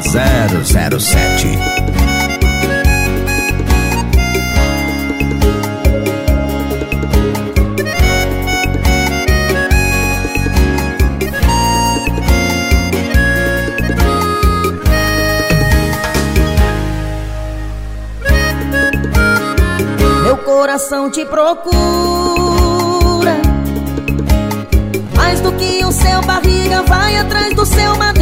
007. Meu coração te procura Mais do que o seu barriga vai atrás do seu madruga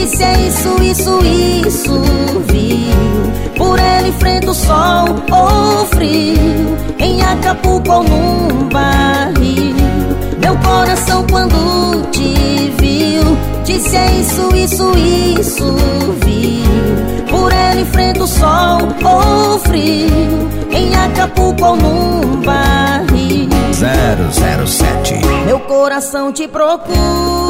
Disse é isso, isso, isso Viu? Por ele enfrenta o sol ou frio Em Acapulco ou num barril. Meu coração quando te viu Disse é isso, isso, isso, viu? Por ele enfrenta o sol ou frio Em Acapulco ou num barril. 007. Meu coração te procura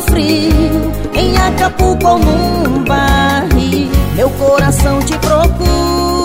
frio Em Acapulco ou num barril. Meu coração te procura